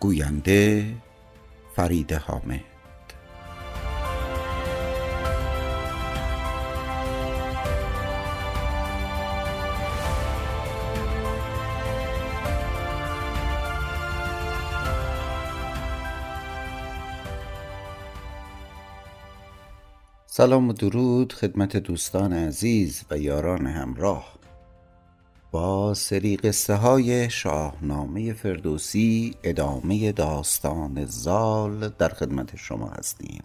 گوینده فرید حامد. سلام و درود خدمت دوستان عزیز و یاران همراه. با سری قصه های شاهنامه فردوسی ادامه داستان زال در خدمت شما هستیم.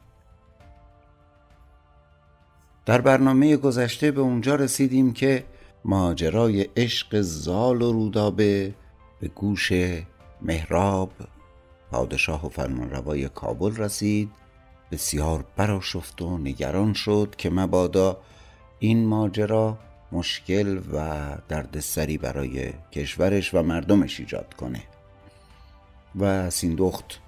در برنامه گذشته به اونجا رسیدیم که ماجرای عشق زال و رودابه به گوش مهراب پادشاه و فرمانروای کابل رسید. بسیار براشفت و نگران شد که مبادا این ماجرا مشکل و دردسری برای کشورش و مردمش ایجاد کنه. و سیندخت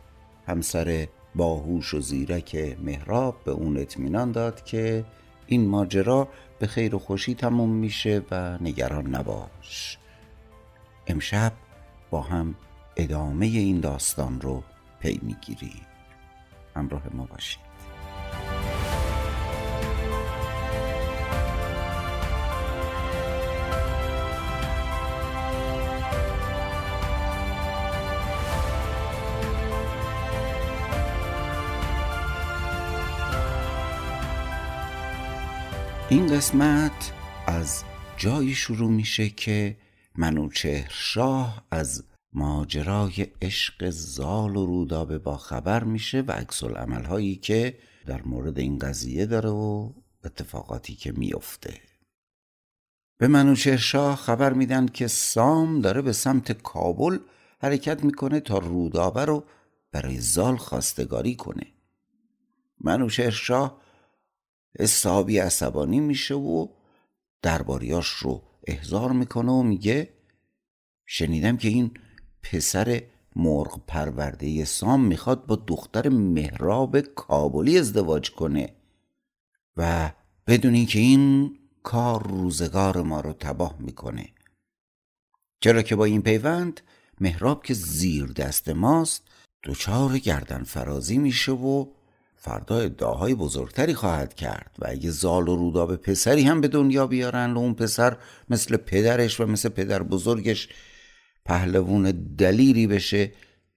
همسر باهوش و زیرک مهراب به اون اطمینان داد که این ماجرا به خیر و خوشی تموم میشه و نگران نباش. امشب با هم ادامه این داستان رو پی می‌گیریم. همراه ما باشید. این قسمت از جایی شروع میشه که منوچهر شاه از ماجرای عشق زال و رودابه با خبر میشه و عکس هایی که در مورد این قضیه داره و اتفاقاتی که میفته. به منوچهر شاه خبر میدن که سام داره به سمت کابل حرکت می‌کنه تا رودابه رو برای زال خواستگاری کنه. منوچهر شاه حسابی عصبانی میشه و درباریاش رو احضار می‌کنه و میگه شنیدم که این پسر مرغ پرورده سام می‌خواد با دختر مهراب کابلی ازدواج کنه و بدونی که این کار روزگار ما رو تباه می‌کنه. چرا که با این پیوند مهراب که زیر دست ماست دچار گردن فرازی میشه و فردا ادعاهای بزرگتری خواهد کرد و اگه زال و روداب پسری هم به دنیا بیارن و اون پسر مثل پدرش و مثل پدر بزرگش پهلوون دلیری بشه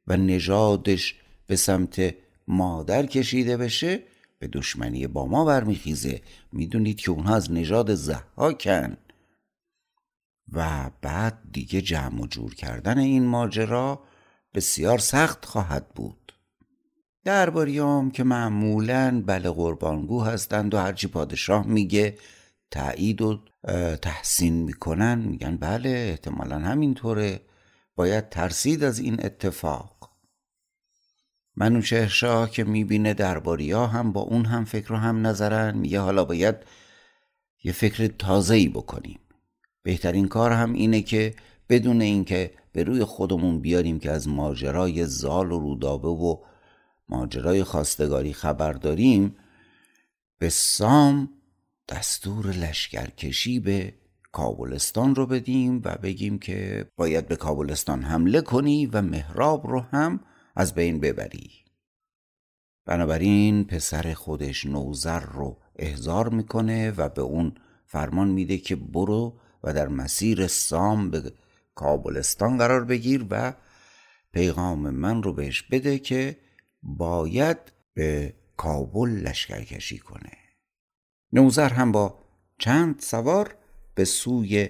و نژادش به سمت مادر کشیده بشه به دشمنی با ما برمیخیزه. می‌دونید که اونها از نژاد زحاکن و بعد دیگه جمع و جور کردن این ماجرا بسیار سخت خواهد بود. درباریام که معمولا بله قربانگو هستند و هرچی پادشاه میگه تایید و تحسین می‌کنن میگن بله احتمالا همینطوره. باید ترسید از این اتفاق. منوچهر شاه که می‌بینه درباریا هم با اون هم فکر و هم نظرن میگه حالا باید یه فکر تازه‌ای بکنیم. بهترین کار هم اینه که بدون اینکه به روی خودمون بیاریم که از ماجرای زال و رودابه و ماجرای خواستگاری خبر داریم به سام دستور لشکرکشی به کابلستان رو بدیم و بگیم که باید به کابلستان حمله کنی و مهراب رو هم از بین ببری. بنابراین پسر خودش نوزر رو احضار می‌کنه و به اون فرمان میده که برو و در مسیر سام به کابلستان قرار بگیر و پیغام من رو بهش بده که باید به کابل لشکرکشی کنه. نوزر هم با چند سوار به سوی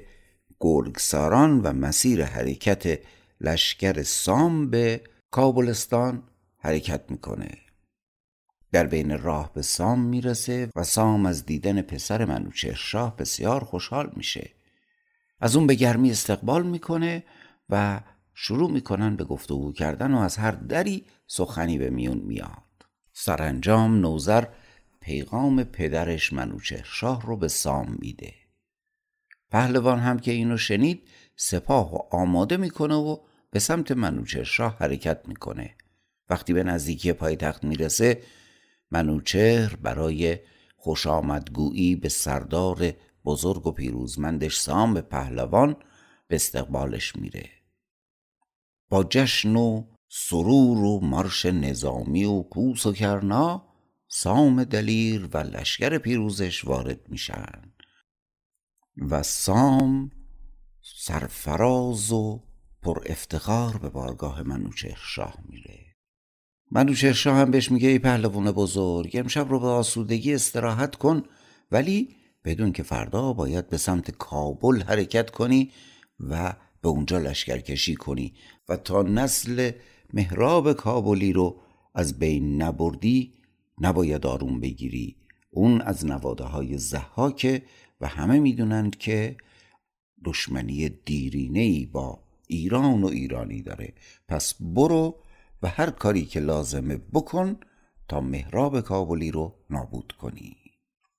گرگساران و مسیر حرکت لشکر سام به کابلستان حرکت می‌کنه. در بین راه به سام می‌رسه و سام از دیدن پسر منوچهر شاه بسیار خوشحال میشه. از اون به گرمی استقبال می‌کنه و شروع می‌کنن به گفتگو کردن و از هر دری سخنی به میون میاد. سرانجام نوزر پیغام پدرش منوچهر شاه رو به سام میده. پهلوان هم که اینو شنید سپاه و آماده می‌کنه و به سمت منوچهر شاه حرکت می‌کنه. وقتی به نزدیکی پایتخت می‌رسه منوچهر برای خوش آمدگویی به سردار بزرگ و پیروزمندش سام پهلوان به استقبالش میره. با جشن و سرور و مارش نظامی و کوس و کرنا سام دلیر و لشکر پیروزش وارد میشن و سام سرفراز و پر افتخار به بارگاه منوچهر شاه میره. منوچهر شاه هم بهش میگه ای پهلوان بزرگ امشب رو به آسودگی استراحت کن ولی بدون که فردا باید به سمت کابل حرکت کنی و به اونجا لشکرکشی کنی و تا نسل مهراب کابلی رو از بین نبردی نباید آروم بگیری. اون از نواده های زحاکه و همه می‌دونند که دشمنی دیرینه ای با ایران و ایرانی داره. پس برو و هر کاری که لازمه بکن تا مهراب کابلی رو نابود کنی.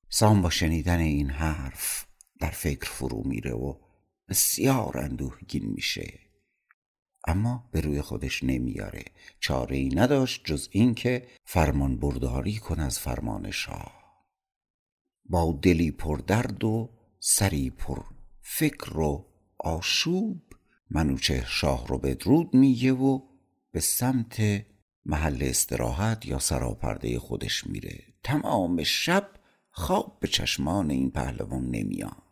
سام با شنیدن این حرف در فکر فرو میره و بسیار اندوهگین میشه. اما به روی خودش نمیاره. چاره ای نداشت جز اینکه فرمان برداری کن از فرمان شاه. با دلی پر درد و سری پر فکر و آشوب منوچه شاه رو بدرود میگه و به سمت محل استراحت یا سراپرده خودش میره. تمام شب خواب به چشمان این پهلوان نمیاد.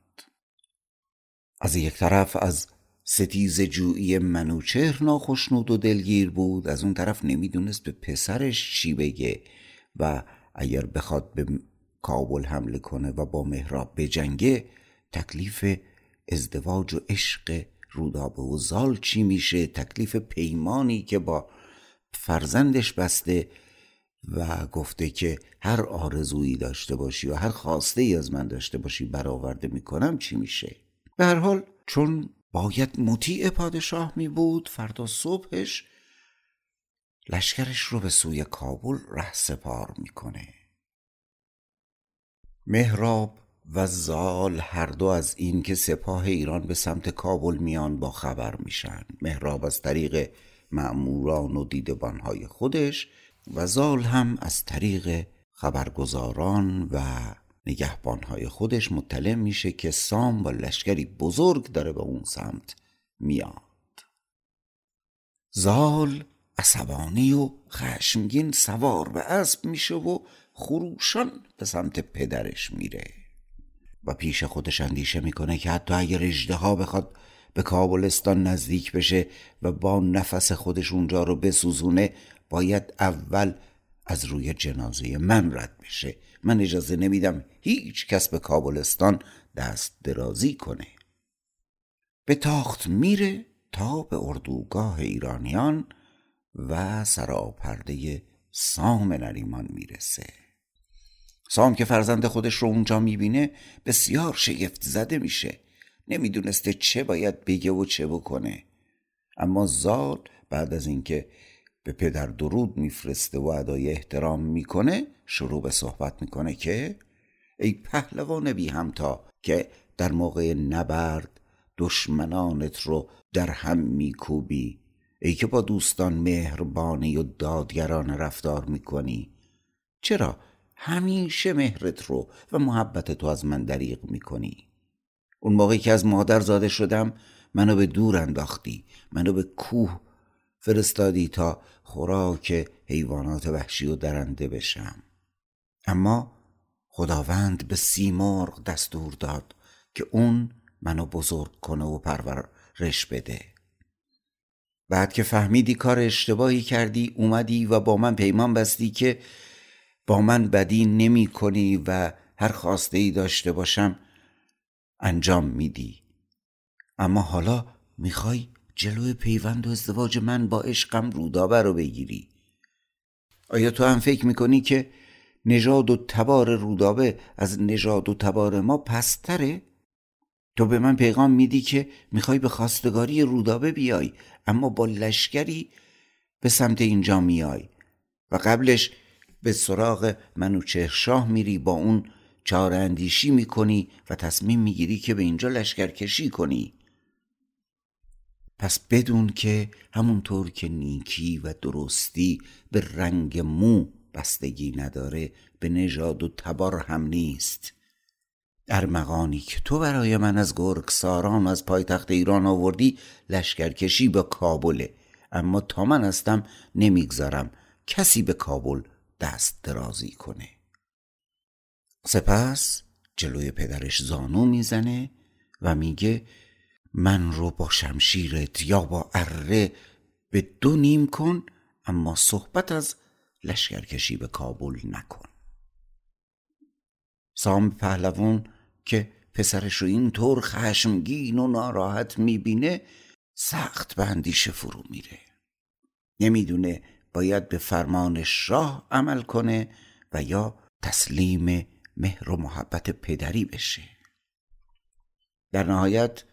از یک طرف از ستیز جویی منوچهر ناخشنود و دلگیر بود. از اون طرف نمی‌دونست به پسرش چی بگه و اگر بخواد به کابل حمله کنه و با مهراب بجنگه تکلیف ازدواج و عشق رودابه و زال چی میشه؟ تکلیف پیمانی که با فرزندش بسته و گفته که هر آرزویی داشته باشی و هر خواسته ای از من داشته باشی برآورده می‌کنم چی میشه؟ به هر حال چون باید مطیع پادشاه می بود فردا صبحش لشکرش رو به سوی کابل ره سپار می‌کنه مهراب و زال هر دو از این که سپاه ایران به سمت کابل میان با خبر میشن. مهراب از طریق معموران و دیدبانهای خودش و زال هم از طریق خبرگزاران و نگهبانهای خودش مطلع میشه که سام با لشکری بزرگ داره به اون سمت میاد. زال عصبانی و خشمگین سوار به اسب میشه و خروشان به سمت پدرش میره. و پیش خودش اندیشه می‌کنه که حتی اگر اجده ها بخواد به کابلستان نزدیک بشه و با نفس خودش اونجا رو بسوزونه باید اول از روی جنازه من رد بشه. من اجازه نمیدم هیچ کس به کابلستان دست درازی کنه. به تاخت میره تا به اردوگاه ایرانیان و سراپرده سام نریمان می‌رسه. سام که فرزند خودش رو اونجا می‌بینه بسیار شگفت زده میشه. نمی‌دونسته چه باید بگه و چه بکنه. اما زال بعد از اینکه به پدر درود میفرسته و ادای احترام می‌کنه شروع به صحبت می‌کنه که ای پهلوان بی همتا که در موقع نبرد دشمنانت رو در هم میکوبی. ای که با دوستان مهربانی و دادگران رفتار می‌کنی. چرا همیشه مهرت رو و محبت تو از من دریغ می‌کنی؟ اون موقعی که از مادر زاده شدم منو به دور انداختی منو به کوه فرستادی تا خوراک حیوانات وحشی و درنده بشم. اما خداوند به سیمرغ دستور داد که اون منو بزرگ کنه و پرورش بده. بعد که فهمیدی کار اشتباهی کردی اومدی و با من پیمان بستی که با من بدی نمی کنی و هر خواسته ای داشته باشم انجام میدی. اما حالا می‌خوای جلوی پیوند و ازدواج من با عشقم رودابه رو بگیری آیا تو هم فکر می‌کنی که نژاد و تبار رودابه از نژاد و تبار ما پستره؟ تو به من پیغام میدی که می‌خوای به خواستگاری رودابه بیای اما با لشکری به سمت اینجا میای و قبلش به سراغ منوچهر شاه میری با اون چاره اندیشی می‌کنی و تصمیم می‌گیری که به اینجا لشکرکشی کنی پس بدون که همونطور که نیکی و درستی به رنگ مو بستگی نداره به نژاد و تبار هم نیست. ارمغانی که تو برای من از گرگ ساران از پایتخت ایران آوردی لشکرکشی به کابله. اما تا من هستم نمی‌گذارم کسی به کابل دست درازی کنه. سپس جلوی پدرش زانو می‌زنه و میگه من رو با شمشیرت یا با اره به دو نیم کن اما صحبت از لشکرکشی به کابل نکن. سام پهلوان که پسرش رو اینطور خشمگین و ناراحت می‌بینه سخت به اندیشه فرو میره. نمی‌دونه باید به فرمان شاه عمل کنه و یا تسلیم مهر و محبت پدری بشه. در نهایت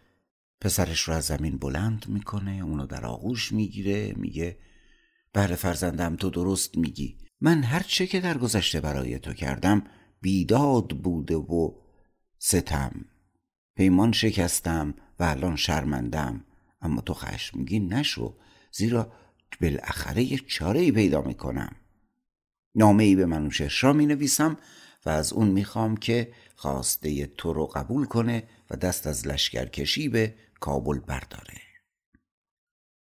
پسرش رو از زمین بلند می‌کنه اونو در آغوش می‌گیره میگه بله فرزندم تو درست میگی. من هر چه که در گذشته برای تو کردم بیداد بوده و ستم. پیمان شکستم و الان شرمندم. اما تو خشمگین نشو زیرا بالاخره یک چاره ای پیدا می‌کنم. نامه ای به منوشهر می نویسم و از اون می‌خوام که خواسته تو رو قبول کنه دست از لشکرکشی به کابل برداره.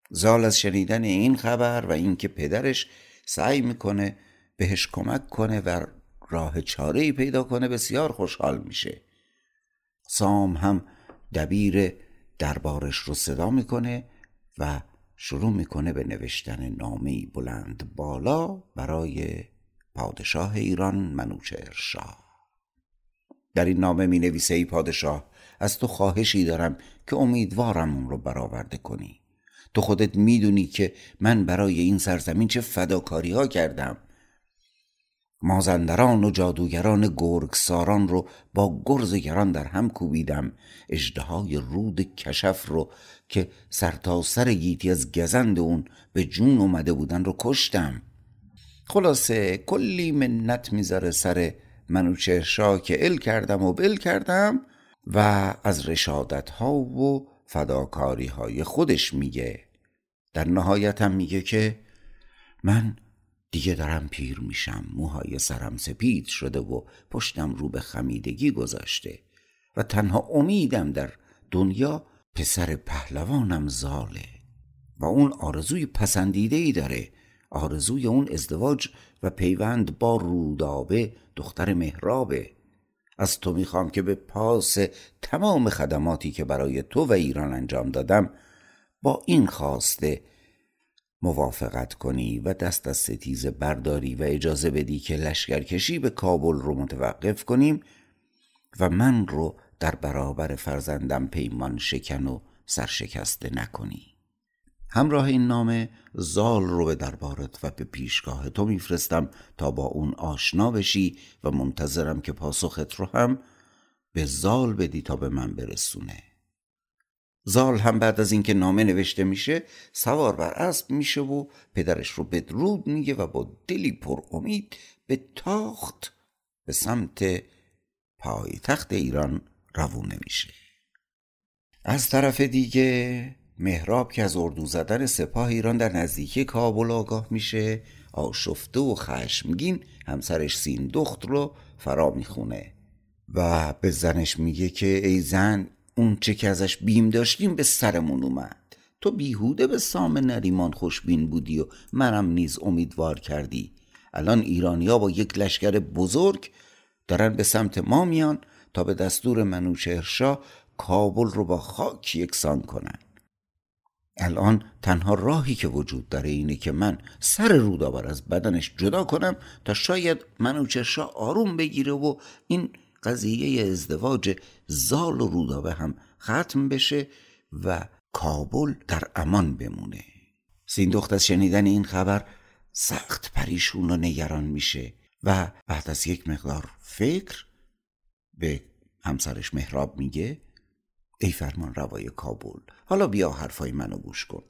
زال از شنیدن این خبر و اینکه پدرش سعی می‌کنه بهش کمک کنه و راه چاره ای پیدا کنه بسیار خوشحال میشه. سام هم دبیر دربارش رو صدا می‌کنه و شروع می‌کنه به نوشتن نامه بلند بالا برای پادشاه ایران منوچهر شاه. در این نامه می نویسه ای پادشاه از تو خواهشی دارم که امیدوارم اون رو برآورده کنی. تو خودت می‌دونی که من برای این سرزمین چه فداکاری ها کردم. مازندران و جادوگران گرگساران رو با گرزگران در هم کوبیدم. اجدهای رود کشف رو که سرتاسر سر گیتی از گزند اون به جون اومده بودن رو کشتم. خلاصه کلی منت می‌ذاره سر منوچهر که ال کردم و بل کردم و از رشادت ها و فداکاری های خودش میگه. در نهایت هم میگه که من دیگه دارم پیر میشم موهای سرم سپید شده و پشتم رو به خمیدگی گذاشته و تنها امیدم در دنیا پسر پهلوانم زاله و اون آرزوی پسندیده ای داره آرزوی اون ازدواج و پیوند با رودابه دختر مهرابه. از تو می‌خوام که به پاس تمام خدماتی که برای تو و ایران انجام دادم با این خواسته موافقت کنی و دست از ستیز برداری و اجازه بدی که لشکرکشی به کابل رو متوقف کنیم و من رو در برابر فرزندم پیمان شکن و سرشکسته نکنی. همراه این نامه زال رو به دربارت و به پیشگاه تو میفرستم تا با اون آشنا بشی و منتظرم که پاسخت رو هم به زال بدی تا به من برسونه. زال هم بعد از اینکه نامه نوشته میشه سوار بر اسب میشه و پدرش رو بدرود میگه و با دلی پر امید به تاخت به سمت پایتخت ایران روونه میشه. از طرف دیگه مهراب که از اردو زدن سپاه ایران در نزدیکی کابل آگاه میشه آشفته و خشمگین همسرش سین دخت رو فرا می‌خونه. و به زنش میگه که ای زن اون چه که ازش بیم داشتیم به سرمون اومد. تو بیهوده به سام نریمان خوشبین بودی و منم نیز امیدوار کردی. الان ایرانیا با یک لشکر بزرگ دارن به سمت ما میان تا به دستور منوچهرشاه کابل رو با خاک یکسان کنن. الان تنها راهی که وجود داره اینه که من سر رودابر از بدنش جدا کنم تا شاید منوچهرشاه آروم بگیره و این قضیه ازدواج زال و رودابه هم ختم بشه و کابل در امان بمونه. سیندخت از شنیدن این خبر سخت پریشون و نگران میشه و بعد از یک مقدار فکر به همسرش مهراب میگه ای فرمان روای کابل حالا بیا حرفای منو گوش کن.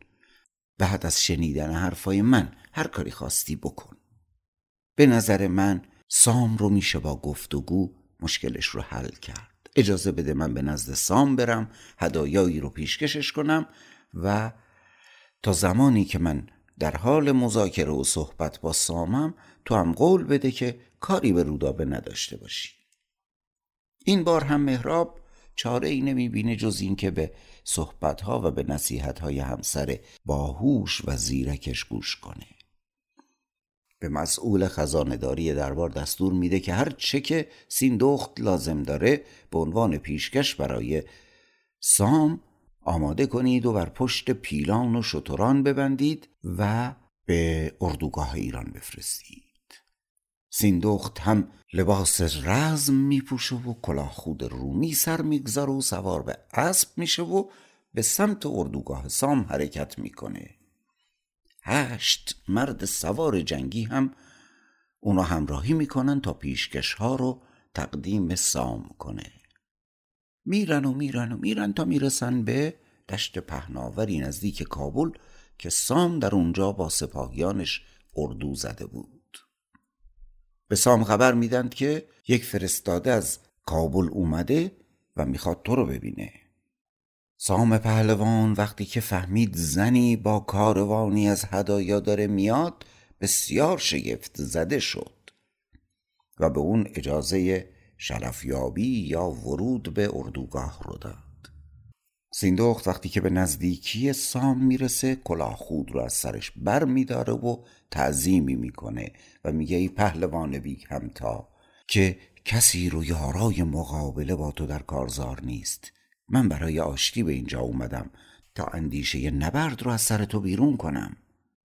بعد از شنیدن حرفای من هر کاری خواستی بکن. به نظر من سام رو میشه با گفتگو مشکلش رو حل کرد. اجازه بده من به نزد سام برم هدایایی رو پیشکشش کنم و تا زمانی که من در حال مذاکره و صحبت با سامم تو هم قول بده که کاری به رودابه نداشته باشی. این بار هم مهراب چاره ای نمی بینه جز اینکه به صحبت ها و به نصیحت های همسر باهوش و زیرکش گوش کنه. به مسئول خزانداری دربار دستور میده که هر چه که سیندخت لازم داره به عنوان پیشکش برای سام آماده کنید و بر پشت پیلان و شتران ببندید و به اردوگاه ایران بفرستید. سیندخت هم لباس رزم میپوشه و کلاه خود رومی سر می‌گذاره و سوار به اسب میشه و به سمت اردوگاه سام حرکت می‌کنه. هشت مرد سوار جنگی هم اونا همراهی می‌کنن تا پیشکش ها رو تقدیم سام کنه. میرن و میرن و میرن تا می‌رسن به دشت پهناوری نزدیک کابل که سام در اونجا با سپاهیانش اردو زده بود. به سام خبر میدند که یک فرستاده از کابل اومده و می‌خواد تو رو ببینه. سام پهلوان وقتی که فهمید زنی با کاروانی از هدایا داره میاد بسیار شگفت زده شد و به اون اجازه شرفیابی یا ورود به اردوگاه رو داد. سیندخت وقتی که به نزدیکی سام می‌رسه کلاه خود رو از سرش بر میداره و تعظیمی می‌کنه و میگه ای پهلوان بیگ همتا که کسی رو یارای مقابله با تو در کارزار نیست. من برای آشتی به اینجا اومدم تا اندیشه نبرد رو از سر تو بیرون کنم.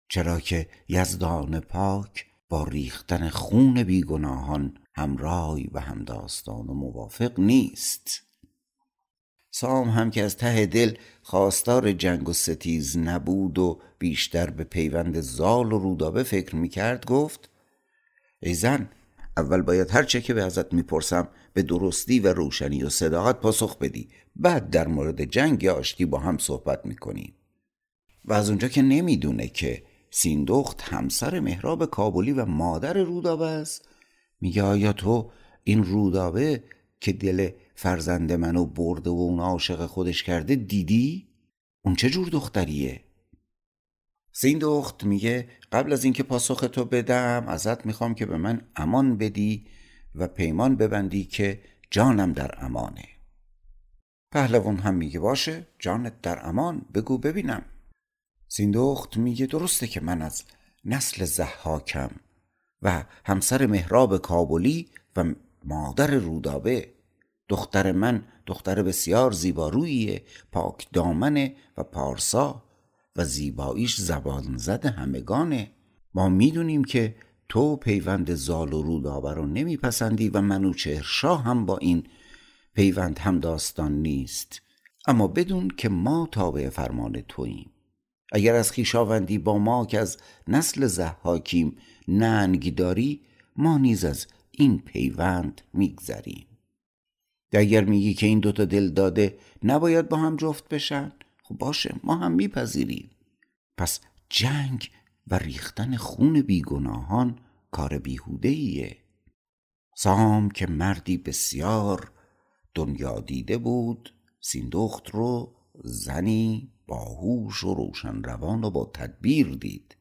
چرا که یزدان پاک با ریختن خون بیگناهان همرای و همداستان و موافق نیست. سام هم که از ته دل خواستار جنگ و ستیز نبود و بیشتر به پیوند زال و رودابه فکر می‌کرد گفت ای زن اول باید هر چه که به ازت می‌پرسم به درستی و روشنی و صداقت پاسخ بدی. بعد در مورد جنگ یا آشتی با هم صحبت می‌کنیم و از اونجا که نمی‌دونه که سیندخت همسر مهراب کابلی و مادر رودابه است میگه آیا تو این رودابه که دل فرزند منو برده و اون عاشق خودش کرده دیدی؟ اون چه جور دختریه؟ سیندخت میگه قبل از اینکه پاسخ تو بدم ازت می‌خوام که به من امان بدی و پیمان ببندی که جانم در امانه پهلوان هم میگه باشه جانت در امان بگو ببینم سیندخت میگه درسته که من از نسل زحاکم و همسر مهراب کابلی و مادر رودابه دختر من دختر بسیار زیباروییه پاک دامنه و پارسا و زیباییش زبان زده همگانه. ما می‌دونیم که تو پیوند زال و رودابه رو نمیپسندی و منوچهر شاه هم با این پیوند هم داستان نیست. اما بدون که ما تابع فرمان توییم. اگر از خیشاوندی با ما که از نسل زحاکیم ننگ داری ما نیز از این پیوند میگذریم. اگر میگی که این دوتا دل داده نباید با هم جفت بشن؟ خب باشه ما هم میپذیریم. پس جنگ و ریختن خون بیگناهان کار بیهوده ایه سام که مردی بسیار دنیا دیده بود سیندخت رو زنی باهوش و روشن روان و با تدبیر دید.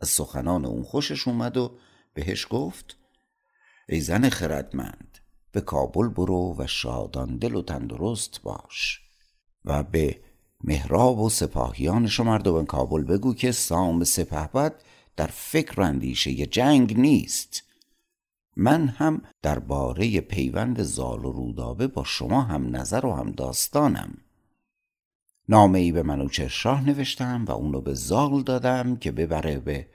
از سخنان اون خوشش اومد و بهش گفت ای زن خردمند به کابل برو و شادان دل و تندرست باش و به مهراب و سپاهیانش و مردم کابل بگو که سام سپهبد در فکر و اندیشه جنگ نیست. من هم درباره پیوند زال و رودابه با شما هم نظر و هم داستانم. نامه ای به منوچهر شاه نوشتم و اونو به زال دادم که ببره به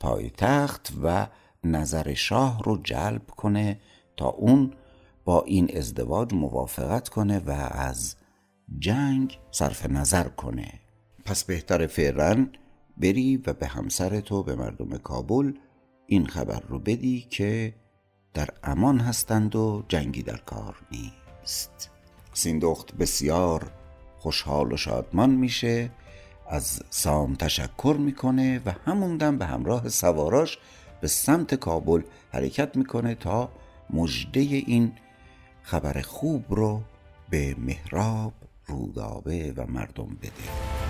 پایتخت و نظر شاه رو جلب کنه تا اون با این ازدواج موافقت کنه و از جنگ صرف نظر کنه. پس بهتر فعلا بری و به همسر تو به مردم کابل این خبر رو بدی که در امان هستند و جنگی در کار نیست. سیندخت بسیار خوشحال و شادمان میشه از سام تشکر می‌کنه و همون دم به همراه سواراش به سمت کابل حرکت می‌کنه تا مژده این خبر خوب رو به مهراب رودابه و مردم بده.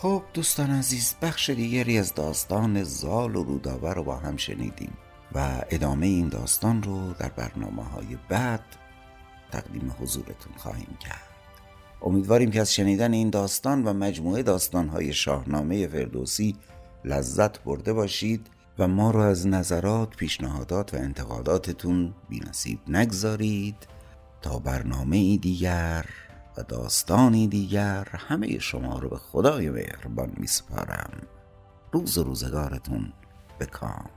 خب دوستان عزیز بخش دیگری از داستان زال و رودابه رو با هم شنیدیم و ادامه این داستان رو در برنامه های بعد تقدیم حضورتون خواهیم کرد. امیدواریم که از شنیدن این داستان و مجموعه داستانهای شاهنامه فردوسی لذت برده باشید و ما رو از نظرات، پیشنهادات و انتقاداتتون بینصیب نگذارید تا برنامه دیگر و داستانی دیگر همه شما رو به خدای مهربان می سپارم روز و روزگارتون به کام.